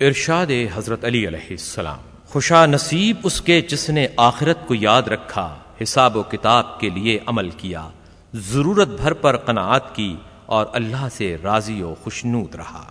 ارشاد حضرت علی علیہ السلام۔ خوشا نصیب اس کے جس نے آخرت کو یاد رکھا، حساب و کتاب کے لیے عمل کیا، ضرورت بھر پر قناعت کی اور اللہ سے راضی و خوشنود رہا۔